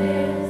Spirit.